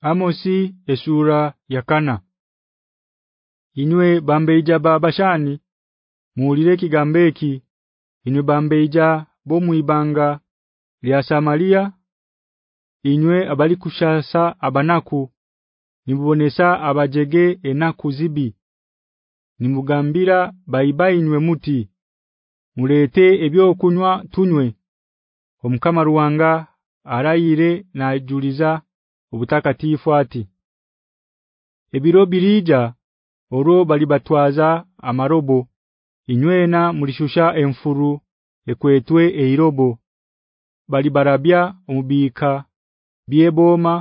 Amosi esura yakana Inwe bambeja babashani muulire kigambeki inwe bambeja bomuibanga lya Samaria inwe abali kushasa abanaku nibubonesa abajege enaku zibi nimugambira baibainwe muti mulete ebyokunywa tunywe omkamaruwanga arayire najuliza na obutakatifu ati ebiro birija oro bali batwaza amarobo inywena mulishusha enfuru ekwetwe eirobo bali barabya omubika bieboma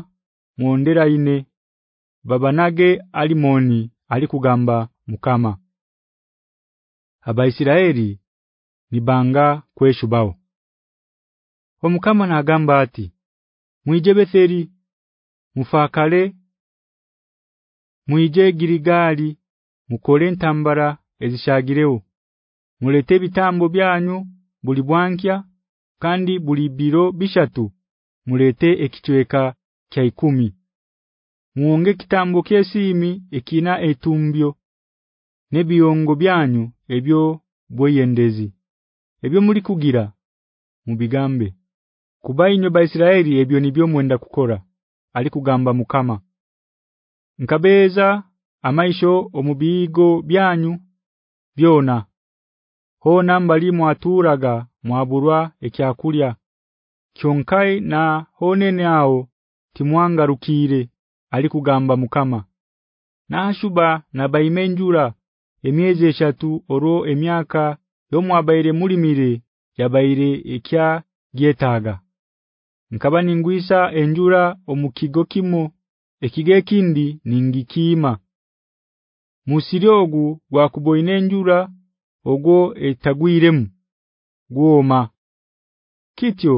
muondera ine babanage alimoni alikugamba mukama abaisiraeli nibanga kweshubao omukama na agamba ati mwijebetheri mufakale muije girigali mukole ntambara ezishagirewo mulete bitambo byanyu bulibwankya kandi bulibiro bishatu mulete ekitweka kya ikumi muonge kitambo kyesimi ekina etumbyo nebiyongo byanyu ebyo bweyendezi ebyo muri kugira mubigambe kubayinyo baIsiraeli ebyo nibyo muenda kukora alikugamba mukama nkabeza amaisho omubigo byanyu byona hona mbali mwaturaga mwaburwa ekyakulya kyonkai na hone nao timwangarukire alikugamba mukama nashuba na baimenjura emyezi eshatu oro emyaka yomwabaire mulimire yabaire ekya gyetaga nkaba ningwisa enjura omukigo kimo ekige kindi ningikima musiryogu gwakuboine enjura ogwo etagwiremu gwoma kityo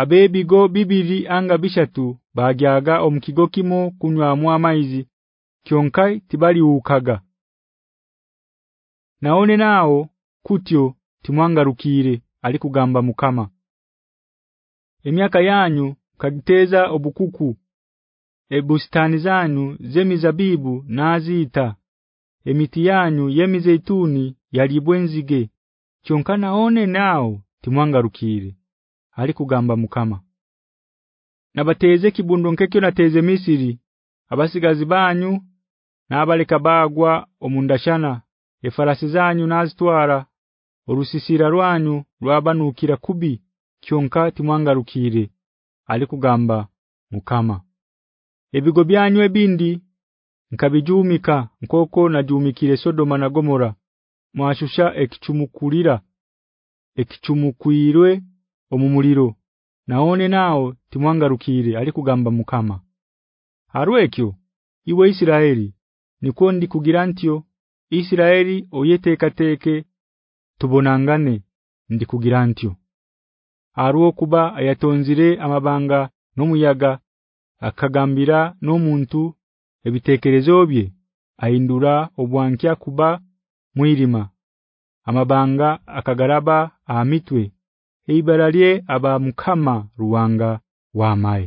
abebigo bibiri anga bishatu bagyaga omukigo kimo kunywa amaizi kyonkai tibali ukaga naone nao kutyo timwangarukire alikugamba mukama emyaka yanyu kagiteza obukuku ebustani zanyu zemizabibu nazita emiti yanyu yemizeituni yalibwenzige kyonka one nao timwangarukire ali kugamba mukama nabateze kibundo nkekyo nateze Misiri abasigazi banyu nabaleka bagwa omundashana efarasi zanyu nazitwara orusisira rwanyu rwabanukira kubi kyonka timwangarukire alikugamba mukama ebigo byanywe bindi nkabijumika nkoko najumikire Sodoma na Gomora mwashusha ekichumukulira ekichumukwirwe omumuliro naone nao timwangarukire alikugamba mukama harwekyo iwe Isiraeli niko ndi ntyo Isiraeli oyetekateke tubonangane ndi kugira ntyo haruo kuba ayatonzire amabanga nomuyaga akagambira nomuntu ebitekerezo bye aindura obwankya kuba mwirima amabanga akagaraba amitwe aba mukama ruwanga mai